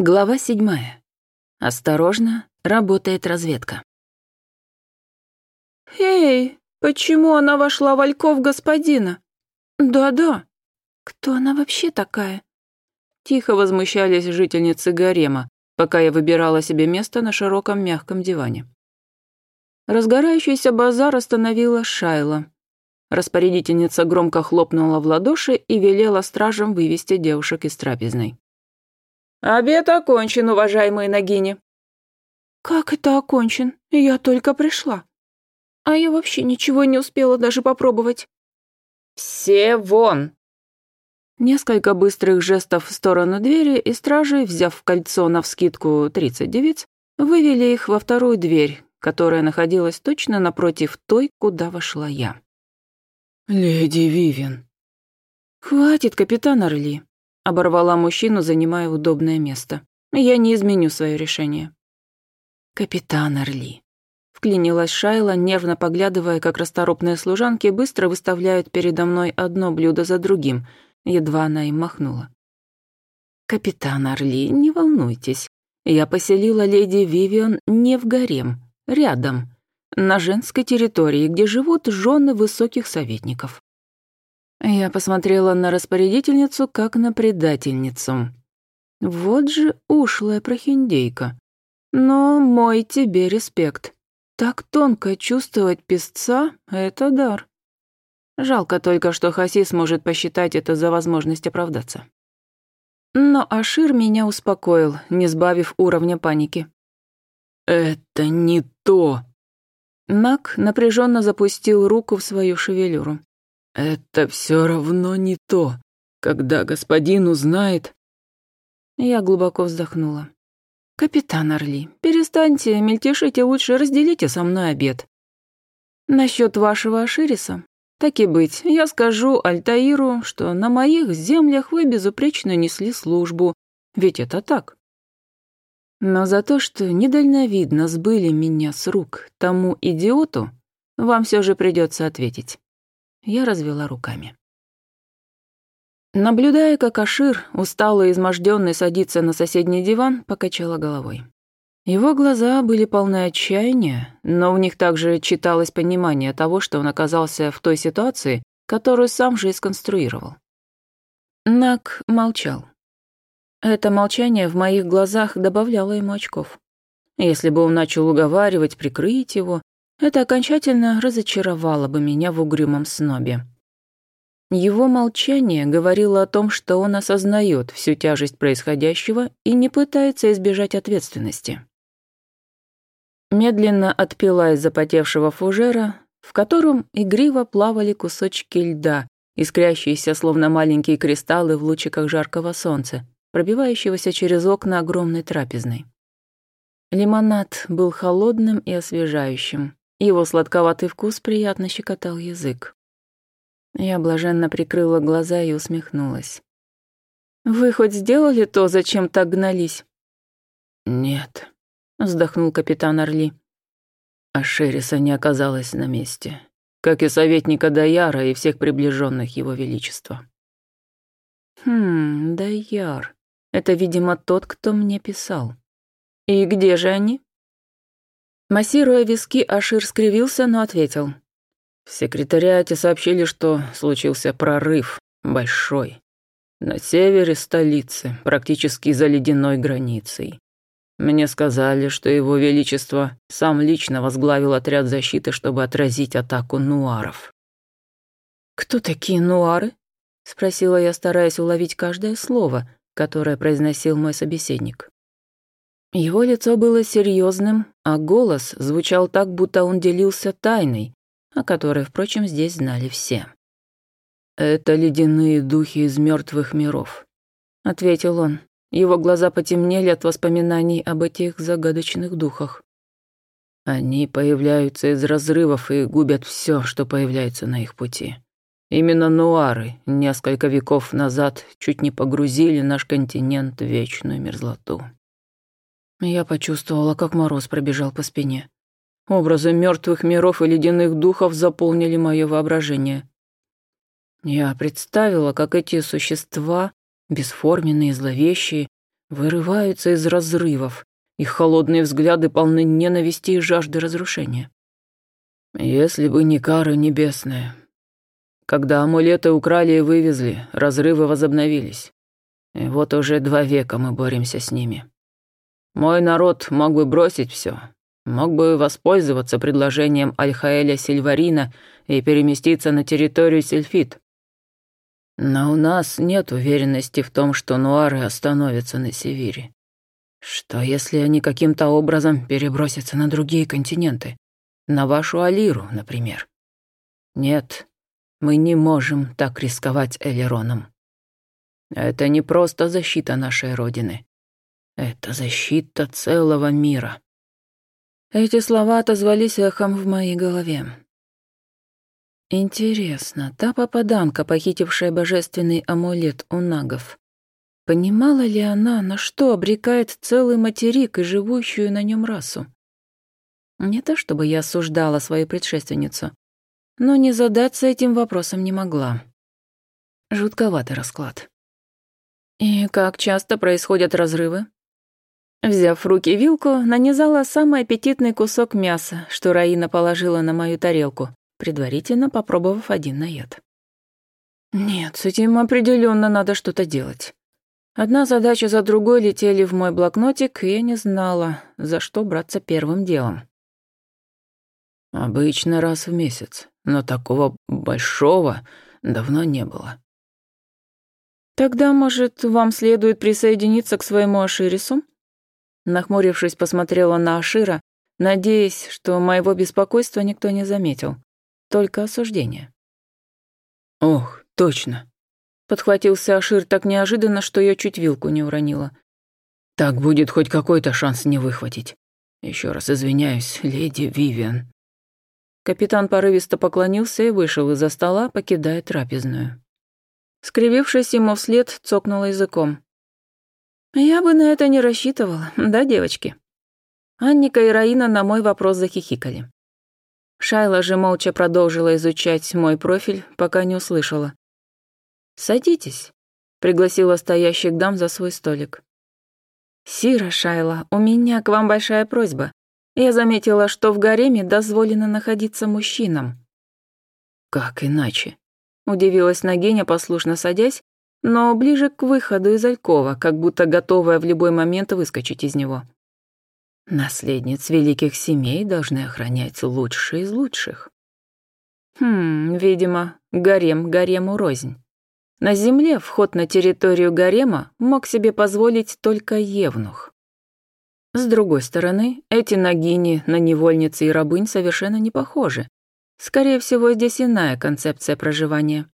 Глава седьмая. Осторожно, работает разведка. «Эй, почему она вошла в ольков господина?» «Да-да. Кто она вообще такая?» Тихо возмущались жительницы гарема, пока я выбирала себе место на широком мягком диване. Разгорающийся базар остановила Шайла. Распорядительница громко хлопнула в ладоши и велела стражам вывести девушек из трапезной. «Обед окончен, уважаемые Нагини». «Как это окончен? Я только пришла. А я вообще ничего не успела даже попробовать». «Все вон!» Несколько быстрых жестов в сторону двери, и стражи, взяв кольцо на навскидку 30 девиц, вывели их во вторую дверь, которая находилась точно напротив той, куда вошла я. «Леди Вивен». «Хватит, капитан Орли. Оборвала мужчину, занимая удобное место. «Я не изменю свое решение». «Капитан Орли», — вклинилась Шайла, нервно поглядывая, как расторопные служанки быстро выставляют передо мной одно блюдо за другим. Едва она им махнула. «Капитан Орли, не волнуйтесь. Я поселила леди Вивиан не в гарем, рядом, на женской территории, где живут жены высоких советников. Я посмотрела на распорядительницу, как на предательницу. Вот же ушлая прохиндейка. Но мой тебе респект. Так тонко чувствовать песца — это дар. Жалко только, что Хасис может посчитать это за возможность оправдаться. Но Ашир меня успокоил, не сбавив уровня паники. «Это не то!» Нак напряженно запустил руку в свою шевелюру. Это все равно не то, когда господин узнает...» Я глубоко вздохнула. «Капитан Орли, перестаньте мельтешить и лучше разделите со мной обед. Насчет вашего Ашириса. Так и быть, я скажу Альтаиру, что на моих землях вы безупречно несли службу, ведь это так. Но за то, что недальновидно сбыли меня с рук тому идиоту, вам все же придется ответить. Я развела руками. Наблюдая, как Ашир, устало и измождённый, садится на соседний диван, покачала головой. Его глаза были полны отчаяния, но в них также читалось понимание того, что он оказался в той ситуации, которую сам же и сконструировал. Нак молчал. Это молчание в моих глазах добавляло ему очков. Если бы он начал уговаривать, прикрыть его, это окончательно разочаровало бы меня в угрюмом снобе. Его молчание говорило о том, что он осознает всю тяжесть происходящего и не пытается избежать ответственности. Медленно отпила из запотевшего фужера, в котором игриво плавали кусочки льда, искрящиеся словно маленькие кристаллы в лучиках жаркого солнца, пробивающегося через окна огромной трапезной. Лимонад был холодным и освежающим. Его сладковатый вкус приятно щекотал язык. Я блаженно прикрыла глаза и усмехнулась. «Вы хоть сделали то, зачем так гнались?» «Нет», — вздохнул капитан Орли. А Шериса не оказалась на месте, как и советника Даяра и всех приближенных его величества. «Хм, Даяр. Это, видимо, тот, кто мне писал. И где же они?» Массируя виски, Ашир скривился, но ответил. «В секретариате сообщили, что случился прорыв. Большой. На севере столицы, практически за ледяной границей. Мне сказали, что его величество сам лично возглавил отряд защиты, чтобы отразить атаку нуаров». «Кто такие нуары?» — спросила я, стараясь уловить каждое слово, которое произносил мой собеседник. Его лицо было серьезным, а голос звучал так, будто он делился тайной, о которой, впрочем, здесь знали все. «Это ледяные духи из мертвых миров», — ответил он. Его глаза потемнели от воспоминаний об этих загадочных духах. Они появляются из разрывов и губят все, что появляется на их пути. Именно нуары несколько веков назад чуть не погрузили наш континент в вечную мерзлоту. Я почувствовала, как мороз пробежал по спине. Образы мертвых миров и ледяных духов заполнили мое воображение. Я представила, как эти существа, бесформенные и зловещие, вырываются из разрывов, их холодные взгляды полны ненависти и жажды разрушения. Если бы не кара небесная. Когда амулеты украли и вывезли, разрывы возобновились. И вот уже два века мы боремся с ними. Мой народ мог бы бросить все, мог бы воспользоваться предложением Альхаэля Сильварина и переместиться на территорию Сильфит. Но у нас нет уверенности в том, что нуары остановятся на Севире. Что если они каким-то образом перебросятся на другие континенты? На вашу Алиру, например. Нет, мы не можем так рисковать Элероном. Это не просто защита нашей Родины. Это защита целого мира. Эти слова отозвались эхом в моей голове. Интересно, та попаданка, похитившая божественный амулет у нагов, понимала ли она, на что обрекает целый материк и живущую на нем расу? Не то чтобы я осуждала свою предшественницу, но не задаться этим вопросом не могла. Жутковатый расклад. И как часто происходят разрывы? Взяв в руки вилку, нанизала самый аппетитный кусок мяса, что Раина положила на мою тарелку, предварительно попробовав один наед. «Нет, с этим определенно надо что-то делать». Одна задача за другой летели в мой блокнотик, и я не знала, за что браться первым делом. «Обычно раз в месяц, но такого большого давно не было». «Тогда, может, вам следует присоединиться к своему Аширису?» Нахмурившись, посмотрела на Ашира, надеясь, что моего беспокойства никто не заметил. Только осуждение. «Ох, точно!» Подхватился Ашир так неожиданно, что я чуть вилку не уронила. «Так будет хоть какой-то шанс не выхватить. Еще раз извиняюсь, леди Вивиан». Капитан порывисто поклонился и вышел из-за стола, покидая трапезную. Скривившись ему вслед, цокнула языком. Я бы на это не рассчитывала, да, девочки? Анника и Раина на мой вопрос захихикали. Шайла же молча продолжила изучать мой профиль, пока не услышала. «Садитесь», — пригласила стоящих дам за свой столик. «Сира Шайла, у меня к вам большая просьба. Я заметила, что в гареме дозволено находиться мужчинам». «Как иначе?» — удивилась Нагиня, послушно садясь но ближе к выходу из Алькова, как будто готовая в любой момент выскочить из него. Наследниц великих семей должны охранять лучше из лучших. Хм, видимо, гарем гарему рознь. На земле вход на территорию гарема мог себе позволить только евнух. С другой стороны, эти нагини на невольницы и рабынь совершенно не похожи. Скорее всего, здесь иная концепция проживания.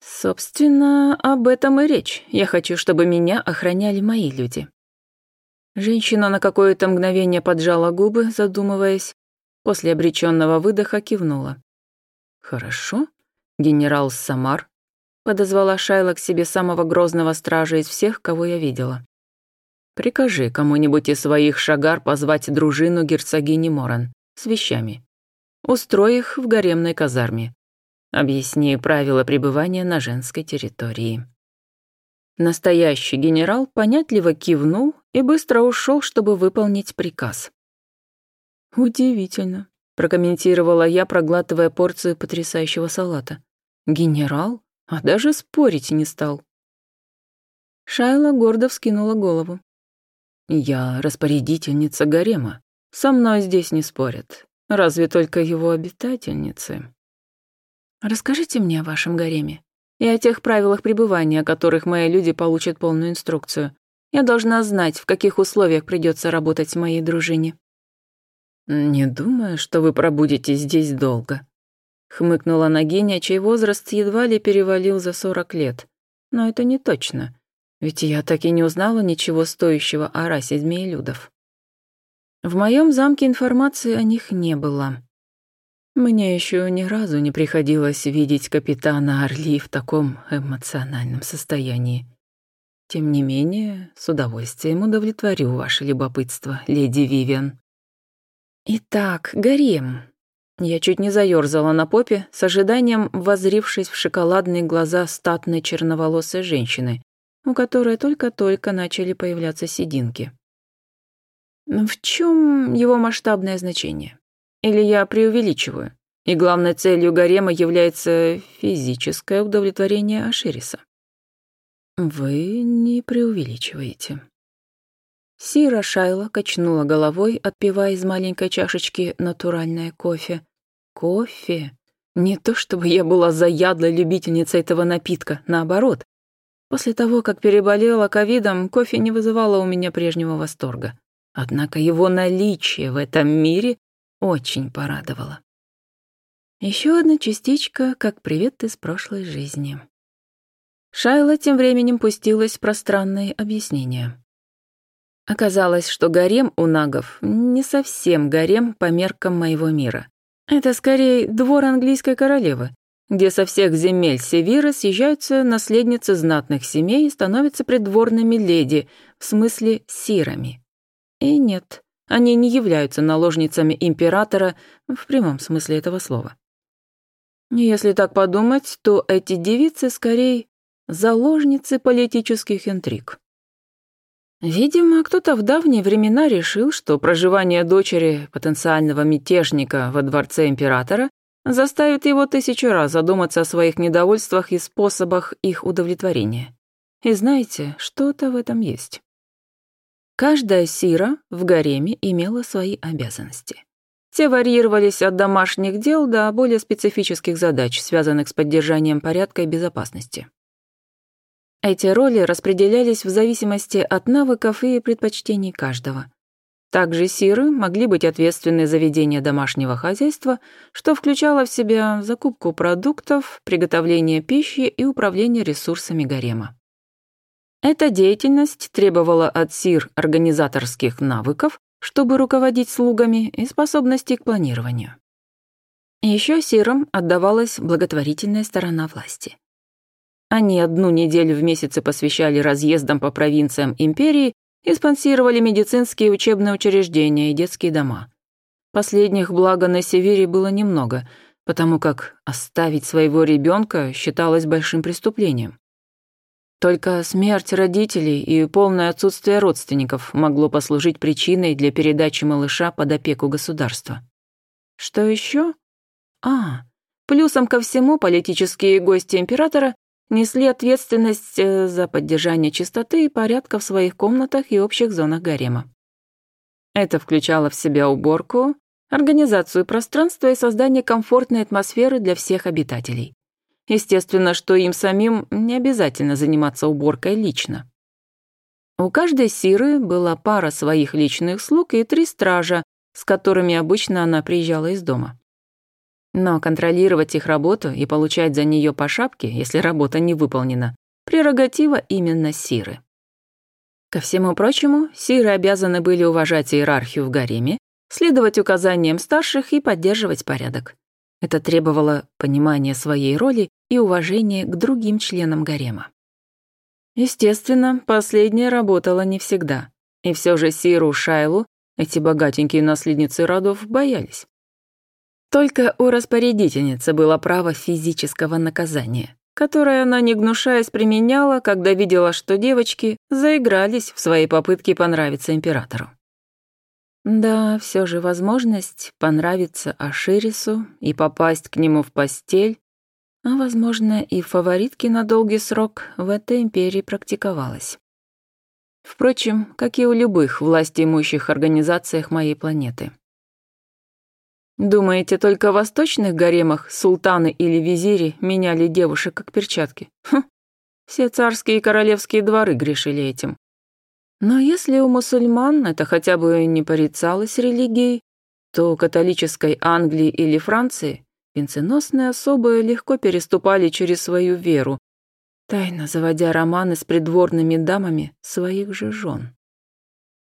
«Собственно, об этом и речь. Я хочу, чтобы меня охраняли мои люди». Женщина на какое-то мгновение поджала губы, задумываясь. После обреченного выдоха кивнула. «Хорошо, генерал Самар», — подозвала Шайла к себе самого грозного стража из всех, кого я видела. «Прикажи кому-нибудь из своих шагар позвать дружину герцогини Моран с вещами. Устрой их в гаремной казарме. Объясни правила пребывания на женской территории. Настоящий генерал понятливо кивнул и быстро ушел, чтобы выполнить приказ. «Удивительно», — прокомментировала я, проглатывая порцию потрясающего салата. «Генерал? А даже спорить не стал». Шайла гордо вскинула голову. «Я распорядительница гарема. Со мной здесь не спорят. Разве только его обитательницы». Расскажите мне о вашем гареме и о тех правилах пребывания, о которых мои люди получат полную инструкцию. Я должна знать, в каких условиях придется работать моей дружине». «Не думаю, что вы пробудете здесь долго», — хмыкнула Нагиня, чей возраст едва ли перевалил за сорок лет. «Но это не точно, ведь я так и не узнала ничего стоящего о расе змеелюдов». В моем замке информации о них не было. Мне еще ни разу не приходилось видеть капитана Орли в таком эмоциональном состоянии. Тем не менее, с удовольствием удовлетворю ваше любопытство, леди Вивиан. Итак, гарем. Я чуть не заерзала на попе, с ожиданием возрившись в шоколадные глаза статной черноволосой женщины, у которой только-только начали появляться сединки. В чем его масштабное значение? Или я преувеличиваю? И главной целью гарема является физическое удовлетворение Ашириса. Вы не преувеличиваете. Сира Шайла качнула головой, отпивая из маленькой чашечки натуральное кофе. Кофе? Не то чтобы я была заядлой любительницей этого напитка, наоборот. После того, как переболела ковидом, кофе не вызывало у меня прежнего восторга. Однако его наличие в этом мире очень порадовало. Еще одна частичка, как привет из прошлой жизни. Шайла тем временем пустилась в пространные объяснения. Оказалось, что гарем у нагов не совсем гарем по меркам моего мира. Это скорее двор английской королевы, где со всех земель Севира съезжаются наследницы знатных семей и становятся придворными леди, в смысле сирами. И нет, они не являются наложницами императора в прямом смысле этого слова. Если так подумать, то эти девицы скорее заложницы политических интриг. Видимо, кто-то в давние времена решил, что проживание дочери потенциального мятежника во дворце императора заставит его тысячу раз задуматься о своих недовольствах и способах их удовлетворения. И знаете, что-то в этом есть. Каждая сира в гареме имела свои обязанности. Те варьировались от домашних дел до более специфических задач, связанных с поддержанием порядка и безопасности. Эти роли распределялись в зависимости от навыков и предпочтений каждого. Также сиры могли быть ответственны за ведение домашнего хозяйства, что включало в себя закупку продуктов, приготовление пищи и управление ресурсами гарема. Эта деятельность требовала от Сир организаторских навыков, чтобы руководить слугами и способностей к планированию. Еще Сирам отдавалась благотворительная сторона власти. Они одну неделю в месяце посвящали разъездам по провинциям империи и спонсировали медицинские учебные учреждения и детские дома. Последних, благо, на Севере было немного, потому как оставить своего ребенка считалось большим преступлением. Только смерть родителей и полное отсутствие родственников могло послужить причиной для передачи малыша под опеку государства. Что еще? А, плюсом ко всему политические гости императора несли ответственность э, за поддержание чистоты и порядка в своих комнатах и общих зонах гарема. Это включало в себя уборку, организацию пространства и создание комфортной атмосферы для всех обитателей. Естественно, что им самим не обязательно заниматься уборкой лично. У каждой Сиры была пара своих личных слуг и три стража, с которыми обычно она приезжала из дома. Но контролировать их работу и получать за нее по шапке, если работа не выполнена, прерогатива именно Сиры. Ко всему прочему, Сиры обязаны были уважать иерархию в гареме, следовать указаниям старших и поддерживать порядок. Это требовало понимания своей роли и уважения к другим членам гарема. Естественно, последняя работала не всегда, и все же Сиру Шайлу эти богатенькие наследницы родов боялись. Только у распорядительницы было право физического наказания, которое она, не гнушаясь, применяла, когда видела, что девочки заигрались в своей попытке понравиться императору. Да, все же возможность понравиться Аширису и попасть к нему в постель, а, возможно, и фаворитки на долгий срок в этой империи практиковалась. Впрочем, как и у любых властимущих организациях моей планеты. Думаете, только в восточных гаремах султаны или визири меняли девушек как перчатки? Хм. Все царские и королевские дворы грешили этим. Но если у мусульман это хотя бы не порицалось религией, то у католической Англии или Франции венценосные особы легко переступали через свою веру, тайно заводя романы с придворными дамами своих же жен.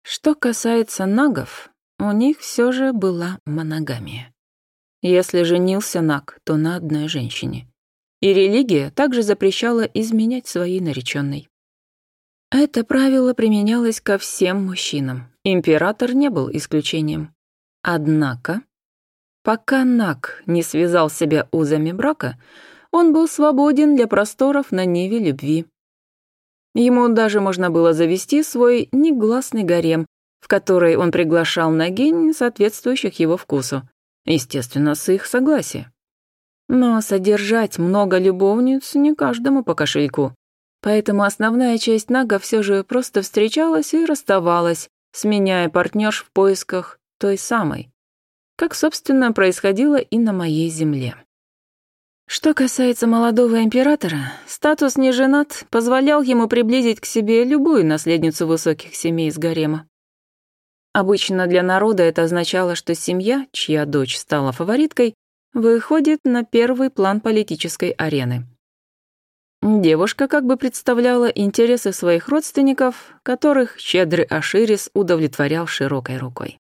Что касается нагов, у них все же была моногамия. Если женился наг, то на одной женщине. И религия также запрещала изменять своей нареченной. Это правило применялось ко всем мужчинам. Император не был исключением. Однако, пока Нак не связал себя узами брака, он был свободен для просторов на ниве любви. Ему даже можно было завести свой негласный гарем, в который он приглашал на гень соответствующих его вкусу, естественно, с их согласия. Но содержать много любовниц не каждому по кошельку, Поэтому основная часть Нага все же просто встречалась и расставалась, сменяя партнерш в поисках той самой. Как, собственно, происходило и на моей земле. Что касается молодого императора, статус неженат позволял ему приблизить к себе любую наследницу высоких семей из гарема. Обычно для народа это означало, что семья, чья дочь стала фавориткой, выходит на первый план политической арены. Девушка как бы представляла интересы своих родственников, которых щедрый Аширис удовлетворял широкой рукой.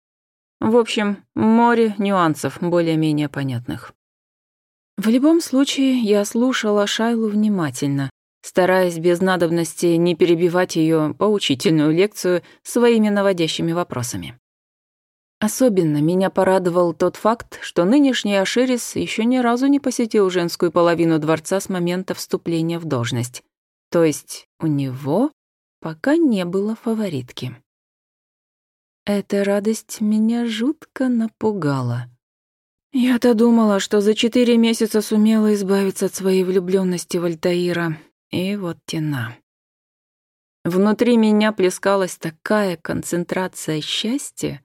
В общем, море нюансов более-менее понятных. В любом случае, я слушала Шайлу внимательно, стараясь без надобности не перебивать ее поучительную лекцию своими наводящими вопросами. Особенно меня порадовал тот факт, что нынешний Ашерис еще ни разу не посетил женскую половину дворца с момента вступления в должность. То есть у него пока не было фаворитки. Эта радость меня жутко напугала. Я-то думала, что за четыре месяца сумела избавиться от своей влюбленности в Альтаира. И вот тена. Внутри меня плескалась такая концентрация счастья,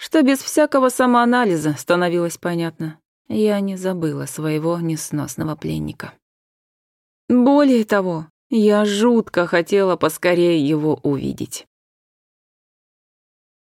что без всякого самоанализа становилось понятно. Я не забыла своего несносного пленника. Более того, я жутко хотела поскорее его увидеть.